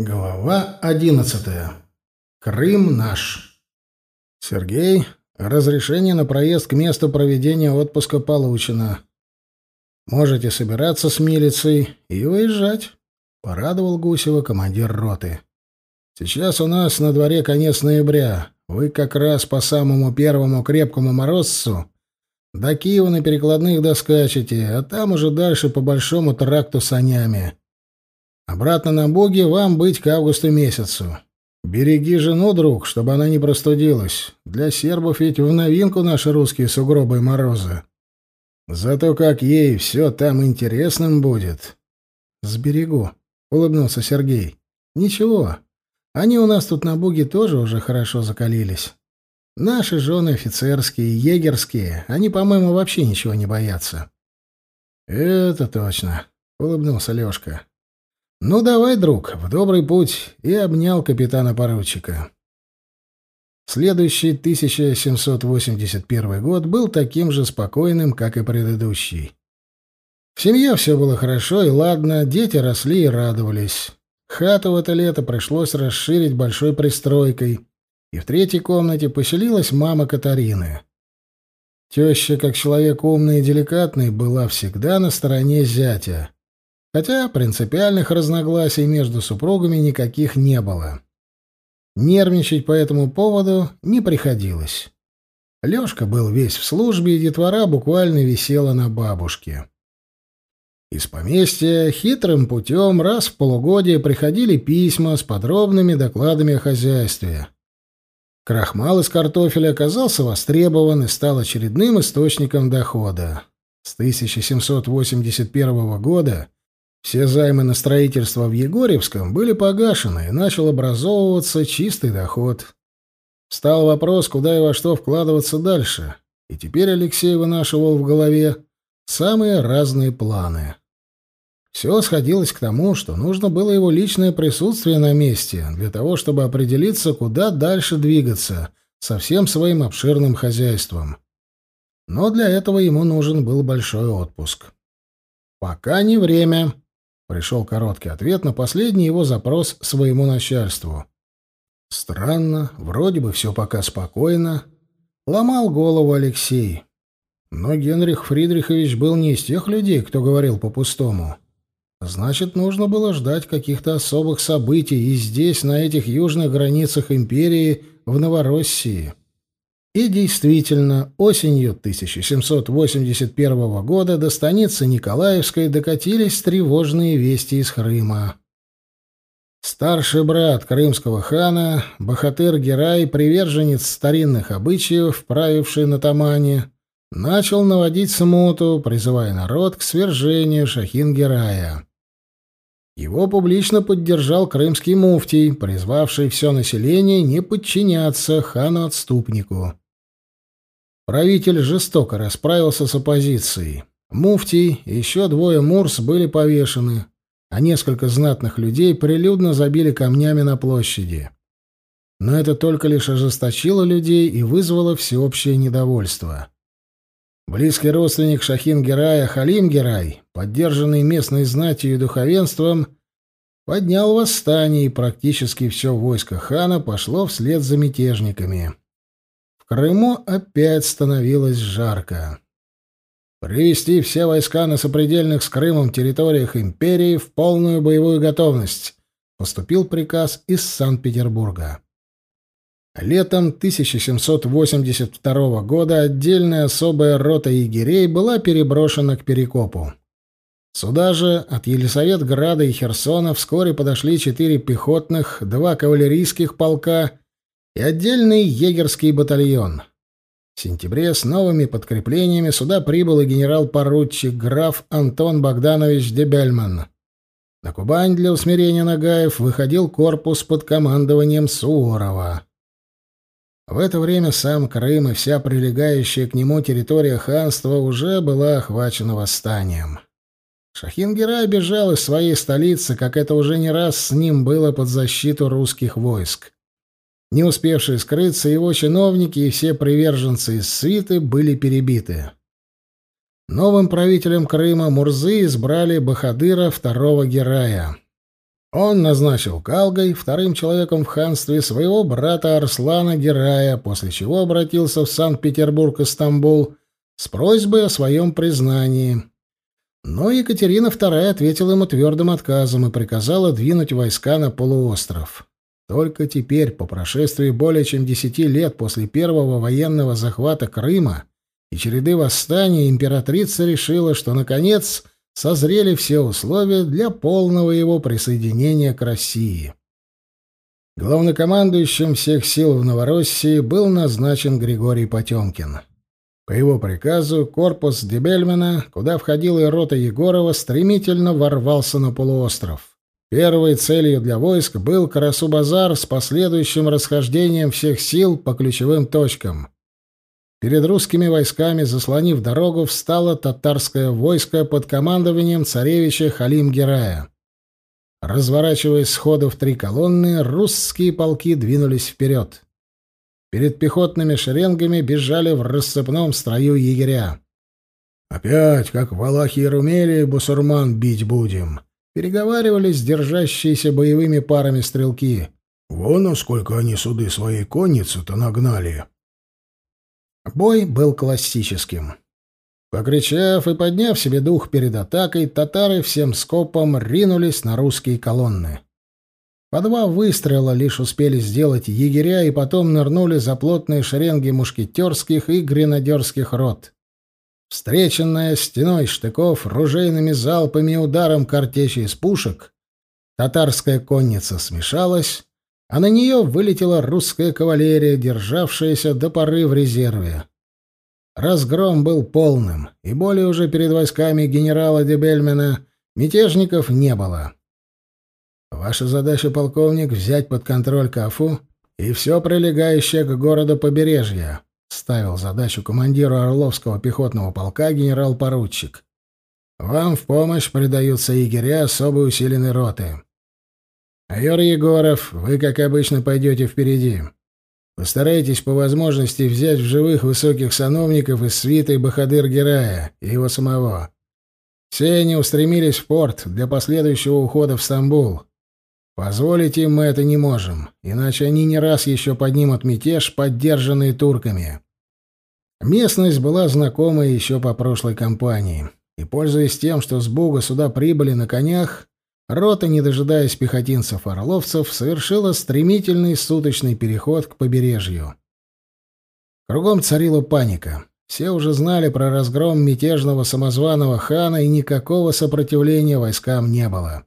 Глава одиннадцатая. Крым наш. Сергей, разрешение на проезд к месту проведения отпуска получено. Можете собираться с милицей и выезжать, порадовал Гусева командир роты. Сейчас у нас на дворе конец ноября. Вы как раз по самому первому крепкому морозцу до Киева на перекладных доскачете, а там уже дальше по большому тракту санями. Обратно на боги вам быть к августу месяцу. Береги жену, друг, чтобы она не простудилась. Для сербов ведь в новинку наши русские сугробы и морозы. Зато как ей все там интересным будет. — Сберегу, — улыбнулся Сергей. — Ничего, они у нас тут на буге тоже уже хорошо закалились. Наши жены офицерские, егерские, они, по-моему, вообще ничего не боятся. — Это точно, — улыбнулся Лешка. «Ну, давай, друг, в добрый путь!» и обнял капитана-поручика. Следующий 1781 год был таким же спокойным, как и предыдущий. В семье все было хорошо и ладно, дети росли и радовались. Хату в это лето пришлось расширить большой пристройкой, и в третьей комнате поселилась мама Катарины. Теща, как человек умный и деликатный, была всегда на стороне зятя хотя принципиальных разногласий между супругами никаких не было. Нервничать по этому поводу не приходилось. Лёшка был весь в службе, и детвора буквально висела на бабушке. Из поместья хитрым путем раз в полугодие приходили письма с подробными докладами о хозяйстве. Крахмал из картофеля оказался востребован и стал очередным источником дохода. С 1781 года все займы на строительство в Егорьевском были погашены, и начал образовываться чистый доход. Стал вопрос, куда и во что вкладываться дальше, и теперь Алексей вынашивал в голове самые разные планы. Все сходилось к тому, что нужно было его личное присутствие на месте для того, чтобы определиться, куда дальше двигаться со всем своим обширным хозяйством. Но для этого ему нужен был большой отпуск. «Пока не время», Пришел короткий ответ на последний его запрос своему начальству. Странно, вроде бы все пока спокойно. Ломал голову Алексей. Но Генрих Фридрихович был не из тех людей, кто говорил по-пустому. Значит, нужно было ждать каких-то особых событий и здесь, на этих южных границах империи, в Новороссии. И действительно, осенью 1781 года до станицы Николаевской докатились тревожные вести из Крыма. Старший брат крымского хана, богатырь Герай, приверженец старинных обычаев, правивший на Тамане, начал наводить смуту, призывая народ к свержению Шахин-Герая. Его публично поддержал крымский муфтий, призвавший все население не подчиняться хану-отступнику. Правитель жестоко расправился с оппозицией. Муфтий и еще двое мурс были повешены, а несколько знатных людей прилюдно забили камнями на площади. Но это только лишь ожесточило людей и вызвало всеобщее недовольство. Близкий родственник Шахин-Герая Халим Герай, поддержанный местной знатью и духовенством, поднял восстание, и практически все войско хана пошло вслед за мятежниками. Крыму опять становилось жарко. Привести все войска на сопредельных с Крымом территориях империи в полную боевую готовность. Поступил приказ из Санкт-Петербурга. Летом 1782 года отдельная особая рота егерей была переброшена к Перекопу. Сюда же от Елисаветграда и Херсона вскоре подошли четыре пехотных, два кавалерийских полка и отдельный егерский батальон. В сентябре с новыми подкреплениями сюда прибыл и генерал-поручик граф Антон Богданович Дебельман. На Кубань для усмирения Нагаев выходил корпус под командованием Суворова. В это время сам Крым и вся прилегающая к нему территория ханства уже была охвачена восстанием. Шахингерай бежал из своей столицы, как это уже не раз с ним было под защиту русских войск. Не успевшие скрыться, его чиновники и все приверженцы из свиты были перебиты. Новым правителем Крыма Мурзы избрали Бахадыра II Герая. Он назначил Калгой вторым человеком в ханстве своего брата Арслана Герая, после чего обратился в Санкт-Петербург и Стамбул с просьбой о своем признании. Но Екатерина II ответила ему твердым отказом и приказала двинуть войска на полуостров. Только теперь, по прошествии более чем десяти лет после первого военного захвата Крыма и череды восстаний, императрица решила, что, наконец, созрели все условия для полного его присоединения к России. Главнокомандующим всех сил в Новороссии был назначен Григорий Потемкин. По его приказу корпус Дебельмена, куда входила и рота Егорова, стремительно ворвался на полуостров. Первой целью для войск был Карасу-Базар с последующим расхождением всех сил по ключевым точкам. Перед русскими войсками, заслонив дорогу, встало татарское войско под командованием царевича Халим-Герая. Разворачиваясь сходу в три колонны, русские полки двинулись вперед. Перед пехотными шеренгами бежали в рассыпном строю егеря. «Опять, как валахи и румели, бусурман бить будем», переговаривались держащиеся боевыми парами стрелки. «Вон, насколько они суды своей конницы-то нагнали!» Бой был классическим. Покричав и подняв себе дух перед атакой, татары всем скопом ринулись на русские колонны. По два выстрела лишь успели сделать егеря и потом нырнули за плотные шеренги мушкетерских и гренадерских рот. Встреченная стеной штыков, ружейными залпами и ударом картечи из пушек, татарская конница смешалась, а на нее вылетела русская кавалерия, державшаяся до поры в резерве. Разгром был полным, и более уже перед войсками генерала Дебельмена мятежников не было. Ваша задача, полковник, взять под контроль Кафу и все прилегающее к городу побережье. Ставил задачу командиру Орловского пехотного полка генерал-поручик. Вам в помощь придаются егеря особо усиленной роты. Майор Егоров, вы, как обычно, пойдете впереди. Постарайтесь по возможности взять в живых высоких сановников из свиты Бахадыр-Герая и его самого. Все они устремились в порт для последующего ухода в Стамбул. Позволить им мы это не можем, иначе они не раз еще поднимут мятеж, поддержанный турками. Местность была знакома еще по прошлой кампании, и, пользуясь тем, что с Буга сюда прибыли на конях, рота, не дожидаясь пехотинцев-орловцев, совершила стремительный суточный переход к побережью. Кругом царила паника. Все уже знали про разгром мятежного самозваного хана, и никакого сопротивления войскам не было.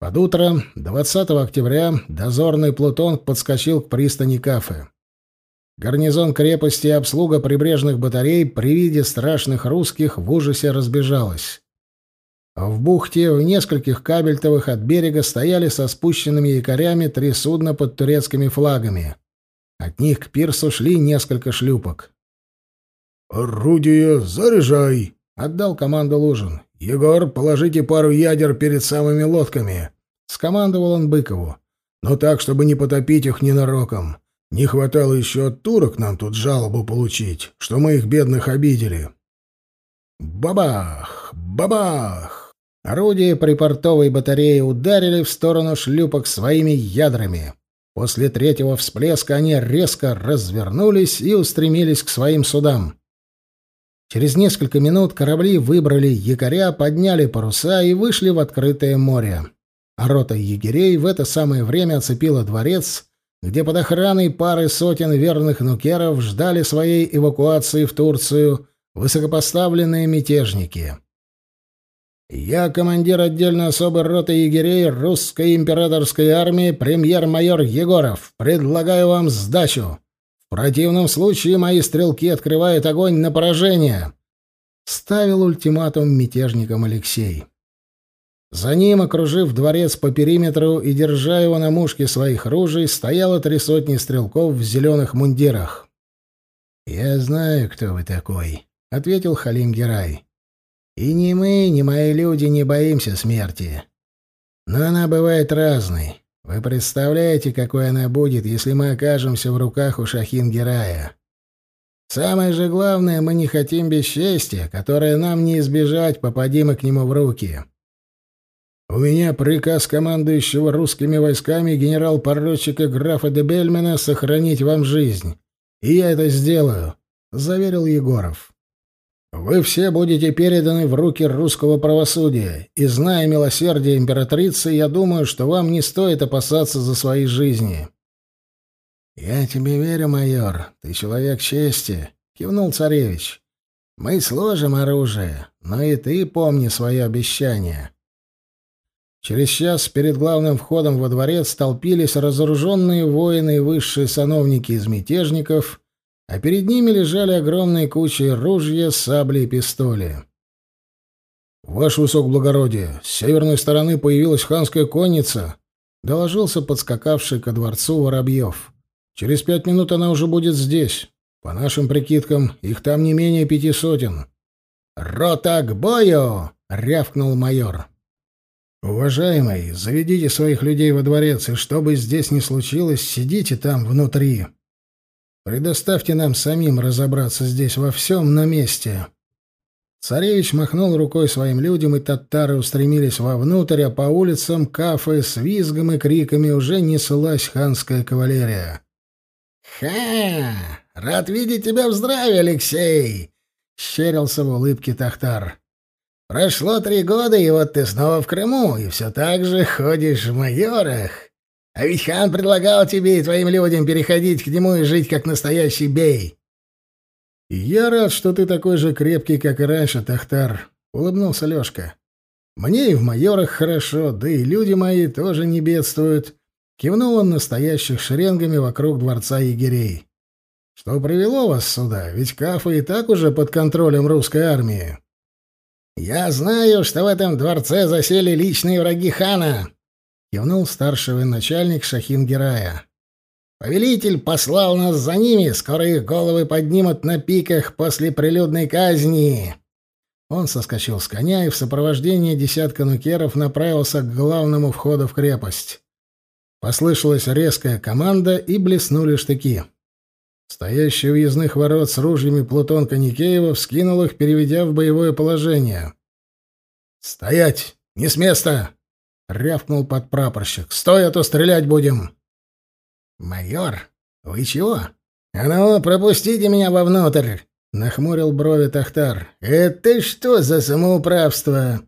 Под утро 20 октября дозорный Плутон подскочил к пристани Кафы. Гарнизон крепости и обслуга прибрежных батарей при виде страшных русских в ужасе разбежалась. В бухте в нескольких кабельтовых от берега стояли со спущенными якорями три судна под турецкими флагами. От них к пирсу шли несколько шлюпок. «Орудие заряжай!» — отдал команду Лужин. «Егор, положите пару ядер перед самыми лодками», — скомандовал он Быкову. «Но так, чтобы не потопить их ненароком. Не хватало еще от турок нам тут жалобу получить, что мы их бедных обидели». Бабах! Бабах! Орудия припортовой батареи ударили в сторону шлюпок своими ядрами. После третьего всплеска они резко развернулись и устремились к своим судам. Через несколько минут корабли выбрали якоря, подняли паруса и вышли в открытое море. А рота егерей в это самое время оцепила дворец, где под охраной пары сотен верных нукеров ждали своей эвакуации в Турцию высокопоставленные мятежники. «Я командир отдельной особой роты егерей русской императорской армии, премьер-майор Егоров. Предлагаю вам сдачу противном случае мои стрелки открывают огонь на поражение», — ставил ультиматум мятежникам Алексей. За ним, окружив дворец по периметру и держа его на мушке своих ружей, стояло три сотни стрелков в зеленых мундирах. «Я знаю, кто вы такой», — ответил Халим Герай. «И ни мы, ни мои люди не боимся смерти. Но она бывает разной. Вы представляете, какой она будет, если мы окажемся в руках у Шахин-Герая? Самое же главное, мы не хотим бесчестия, которое нам не избежать, попади мы к нему в руки. У меня приказ командующего русскими войсками генерал-поручика графа де Бельмена сохранить вам жизнь. И я это сделаю», — заверил Егоров. «Вы все будете переданы в руки русского правосудия, и, зная милосердие императрицы, я думаю, что вам не стоит опасаться за свои жизни». «Я тебе верю, майор. Ты человек чести», — кивнул царевич. «Мы сложим оружие, но и ты помни свое обещание». Через час перед главным входом во дворец столпились разоруженные воины и высшие сановники из мятежников, а перед ними лежали огромные кучи ружья, сабли и пистоли. «Ваше высокоблагородие, с северной стороны появилась ханская конница», — доложился подскакавший ко дворцу Воробьев. «Через пять минут она уже будет здесь. По нашим прикидкам, их там не менее пяти сотен». «Рота к бою!» — рявкнул майор. «Уважаемый, заведите своих людей во дворец, и что бы здесь ни случилось, сидите там внутри. Предоставьте нам самим разобраться здесь во всем на месте». Царевич махнул рукой своим людям, и татары устремились вовнутрь, а по улицам кафе с визгом и криками уже неслась ханская кавалерия. «Ха! Рад видеть тебя в здравии, Алексей!» — щерился в улыбке Тахтар. Прошло три года, и вот ты снова в Крыму, и все так же ходишь в майорах. А ведь хан предлагал тебе и твоим людям переходить к нему и жить как настоящий бей. — Я рад, что ты такой же крепкий, как и раньше, Тахтар, — улыбнулся Лешка. — Мне и в майорах хорошо, да и люди мои тоже не бедствуют. Кивнул он настоящих шеренгами вокруг дворца егерей. — Что привело вас сюда? Ведь Кафа и так уже под контролем русской армии. «Я знаю, что в этом дворце засели личные враги хана», — кивнул старший военачальник Шахин Герая. «Повелитель послал нас за ними, скоро их головы поднимут на пиках после прилюдной казни». Он соскочил с коня и в сопровождении десятка нукеров направился к главному входу в крепость. Послышалась резкая команда, и блеснули штыки. Стоящий у въездных ворот с ружьями Плутон Коникеева вскинул их, переведя в боевое положение. «Стоять! Не с места!» — рявкнул подпрапорщик. «Стой, а то стрелять будем!» «Майор, вы чего? А ну, пропустите меня вовнутрь!» — нахмурил брови Тахтар. «Это что за самоуправство?»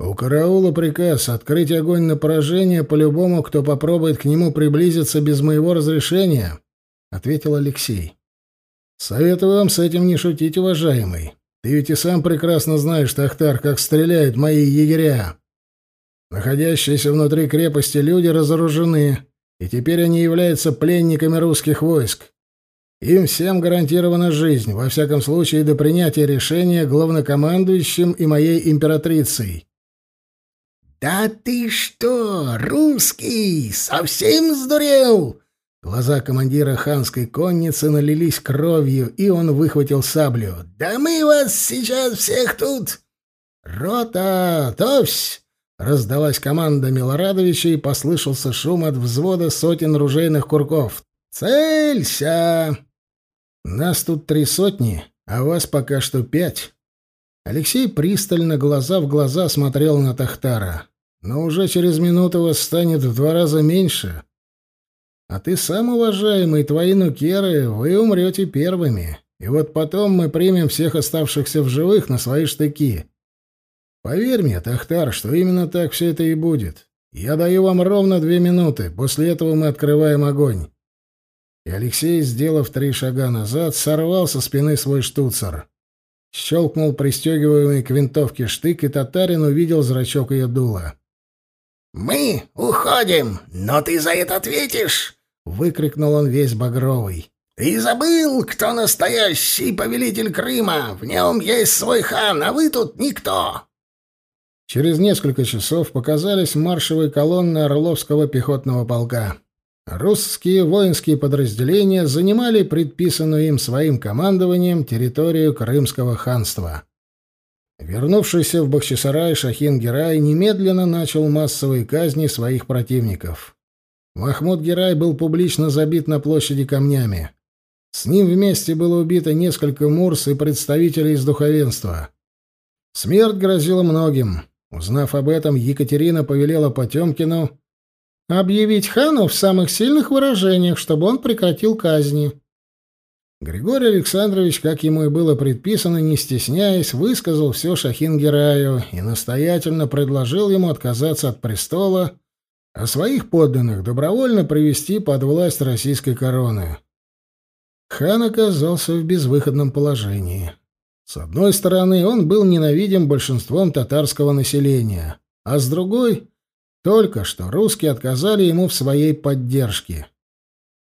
«У караула приказ открыть огонь на поражение по любому, кто попробует к нему приблизиться без моего разрешения», — ответил Алексей. «Советую вам с этим не шутить, уважаемый. Ты ведь и сам прекрасно знаешь, Тахтар, как стреляют мои егеря. Находящиеся внутри крепости люди разоружены, и теперь они являются пленниками русских войск. Им всем гарантирована жизнь, во всяком случае до принятия решения главнокомандующим и моей императрицей». «Да ты что, русский, совсем сдурел?» Глаза командира ханской конницы налились кровью, и он выхватил саблю. «Да мы вас сейчас всех тут!» «Рота! Товсь!» Раздалась команда Милорадовича, и послышался шум от взвода сотен ружейных курков. «Целься!» «Нас тут три сотни, а вас пока что пять». Алексей пристально, глаза в глаза, смотрел на Тахтара. «Но уже через минуту вас станет в два раза меньше». А ты сам, уважаемый, твои нукеры, вы умрете первыми. И вот потом мы примем всех оставшихся в живых на свои штыки. Поверь мне, Тахтар, что именно так все это и будет. Я даю вам ровно две минуты. После этого мы открываем огонь. И Алексей, сделав три шага назад, сорвал со спины свой штуцер. Щелкнул пристегиваемый к винтовке штык, и татарин увидел зрачок ее дула. «Мы уходим, но ты за это ответишь!» выкрикнул он весь багровый. «Ты забыл, кто настоящий повелитель Крыма? В нем есть свой хан, а вы тут никто!» Через несколько часов показались маршевые колонны Орловского пехотного полка. Русские воинские подразделения занимали предписанную им своим командованием территорию Крымского ханства. Вернувшийся в Бахчисарай Шахин Герай немедленно начал массовые казни своих противников. Махмуд Герай был публично забит на площади камнями. С ним вместе было убито несколько мурс и представителей из духовенства. Смерть грозила многим. Узнав об этом, Екатерина повелела Потемкину объявить хану в самых сильных выражениях, чтобы он прекратил казни. Григорий Александрович, как ему и было предписано, не стесняясь, высказал все Шахингераю и настоятельно предложил ему отказаться от престола, а своих подданных добровольно привести под власть российской короны. Хан оказался в безвыходном положении. С одной стороны, он был ненавидим большинством татарского населения, а с другой — только что русские отказали ему в своей поддержке.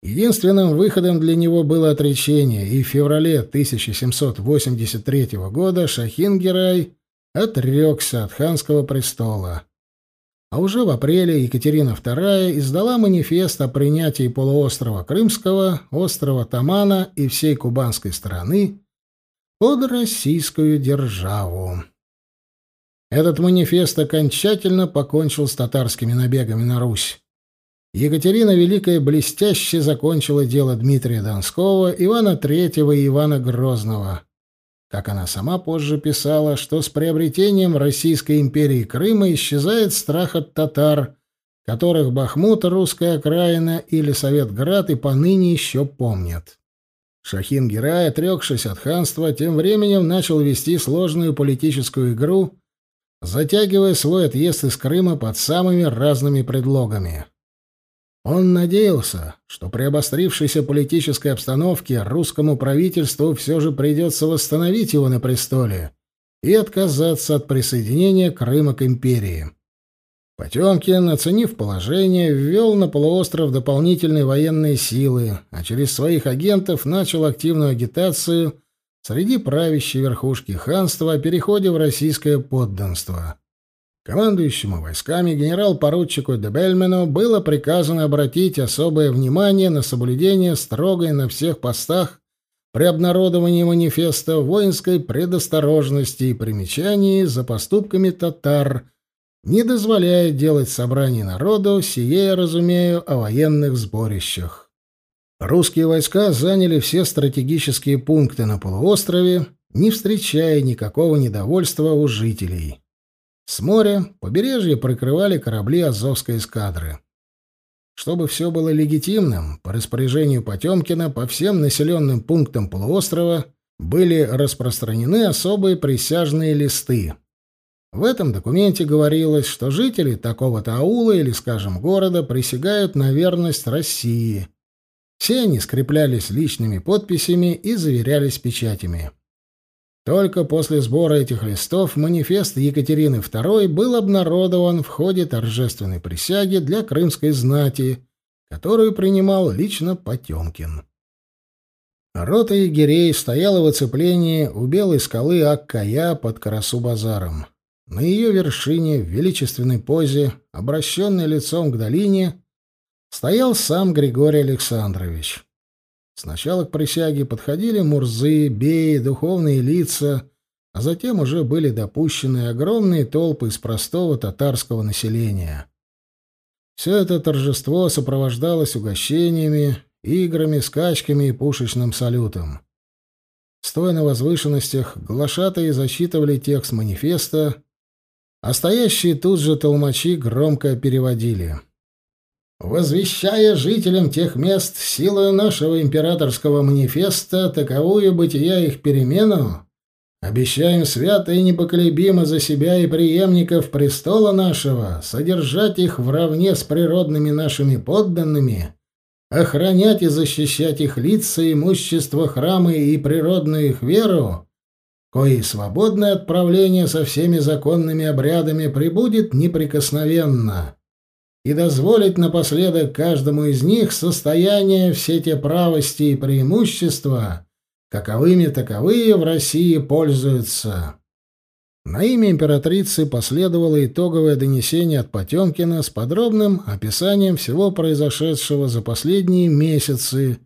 Единственным выходом для него было отречение, и в феврале 1783 года Шахин-Герай отрекся от ханского престола. А уже в апреле Екатерина II издала манифест о принятии полуострова Крымского, острова Тамана и всей кубанской стороны под российскую державу. Этот манифест окончательно покончил с татарскими набегами на Русь. Екатерина Великая блестяще закончила дело Дмитрия Донского, Ивана III и Ивана Грозного. Как она сама позже писала, что с приобретением Российской империи Крыма исчезает страх от татар, которых Бахмут, русская окраина или Советград и поныне еще помнят. Шахин Герай, отрекшись от ханства, тем временем начал вести сложную политическую игру, затягивая свой отъезд из Крыма под самыми разными предлогами. Он надеялся, что при обострившейся политической обстановке русскому правительству все же придется восстановить его на престоле и отказаться от присоединения Крыма к империи. Потемкин, оценив положение, ввел на полуостров дополнительные военные силы, а через своих агентов начал активную агитацию среди правящей верхушки ханства о переходе в российское подданство. Командующему войсками генерал-поручику Дебельмену было приказано обратить особое внимание на соблюдение строгой на всех постах при обнародовании манифеста воинской предосторожности и примечаний за поступками татар, не дозволяя делать собраний народу, сие разумею о военных сборищах. Русские войска заняли все стратегические пункты на полуострове, не встречая никакого недовольства у жителей. С моря побережье прикрывали корабли Азовской эскадры. Чтобы все было легитимным, по распоряжению Потемкина по всем населенным пунктам полуострова были распространены особые присяжные листы. В этом документе говорилось, что жители такого-то аула или, скажем, города присягают на верность России. Все они скреплялись личными подписями и заверялись печатями. Только после сбора этих листов манифест Екатерины II был обнародован в ходе торжественной присяги для крымской знати, которую принимал лично Потемкин. Рота егерей стояла в оцеплении у белой скалы Аккая под Карасу-базаром. На ее вершине, в величественной позе, обращенной лицом к долине, стоял сам Григорий Александрович. Сначала к присяге подходили мурзы, беи, духовные лица, а затем уже были допущены огромные толпы из простого татарского населения. Все это торжество сопровождалось угощениями, играми, скачками и пушечным салютом. Стоя на возвышенностях, глашатые зачитывали текст манифеста, а стоящие тут же толмачи громко переводили — возвещая жителям тех мест силою нашего императорского манифеста таковую бытия их перемену, обещаем свято и непоколебимо за себя и преемников престола нашего содержать их вровне с природными нашими подданными, охранять и защищать их лица, имущество, храмы и природную их веру, кои свободное отправление со всеми законными обрядами прибудет неприкосновенно» и дозволить напоследок каждому из них состояние все те правости и преимущества, каковыми таковые в России пользуются. На имя императрицы последовало итоговое донесение от Потемкина с подробным описанием всего произошедшего за последние месяцы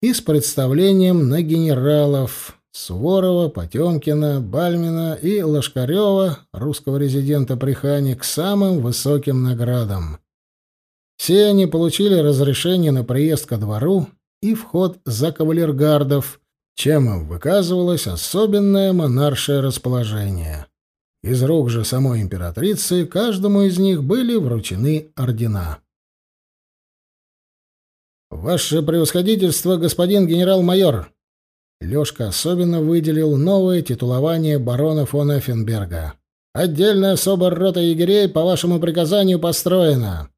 и с представлением на генералов, Суворова, Потемкина, Бальмина и Лошкарева, русского резидента при хане, к самым высоким наградам. Все они получили разрешение на приезд ко двору и вход за кавалергардов, чем им выказывалось особенное монаршее расположение. Из рук же самой императрицы каждому из них были вручены ордена. «Ваше превосходительство, господин генерал-майор!» Лёшка особенно выделил новое титулование барона фон Эффенберга. «Отдельная особая рота егерей по вашему приказанию построена!»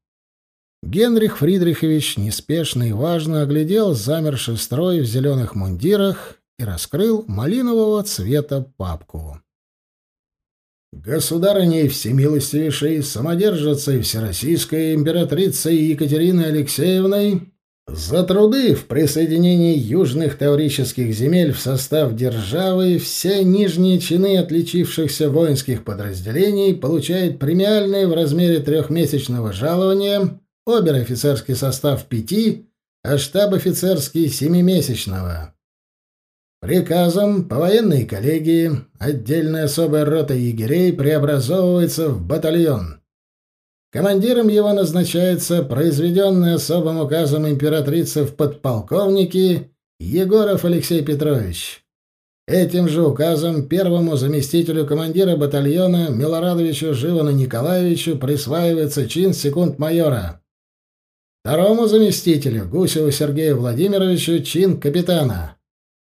Генрих Фридрихович неспешно и важно оглядел замерший строй в зеленых мундирах и раскрыл малинового цвета папку. Государыней всемилостивейшей, самодержицей всероссийской императрицей Екатериной Алексеевной за труды в присоединении южных таврических земель в состав державы все нижние чины отличившихся воинских подразделений получают премиальные в размере трехмесячного жалования, обер-офицерский состав пяти, а штаб-офицерский семимесячного. Приказом по военной коллегии отдельная особая рота егерей преобразовывается в батальон. Командиром его назначается произведенный особым указом императрицы в подполковники Егоров Алексей Петрович. Этим же указом первому заместителю командира батальона Милорадовичу Живану Николаевичу присваивается чин секунд-майора. Второму заместителю Гусеву Сергею Владимировичу чин капитана.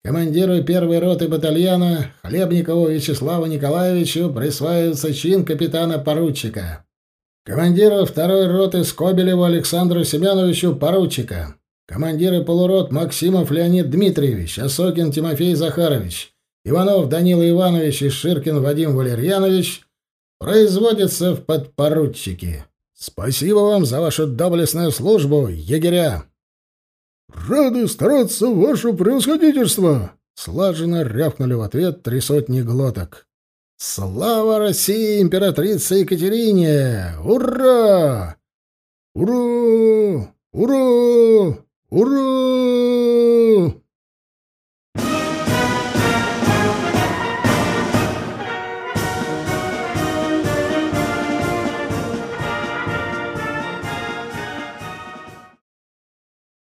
Командиру первой роты батальона Хлебникову Вячеславу Николаевичу присваивается чин капитана-поручика. Командиру второй роты Скобелеву Александру Семеновичу поручика. Командиры полурот Максимов Леонид Дмитриевич, Осокин Тимофей Захарович, Иванов Данила Иванович и Ширкин Вадим Валерьянович производятся в подпоручики. Спасибо вам за вашу доблестную службу, егеря! «Рады стараться, ваше превосходительство!» Слаженно рявкнули в ответ три сотни глоток. «Слава России, императрице Екатерине! Ура! Ура! Ура! Ура!»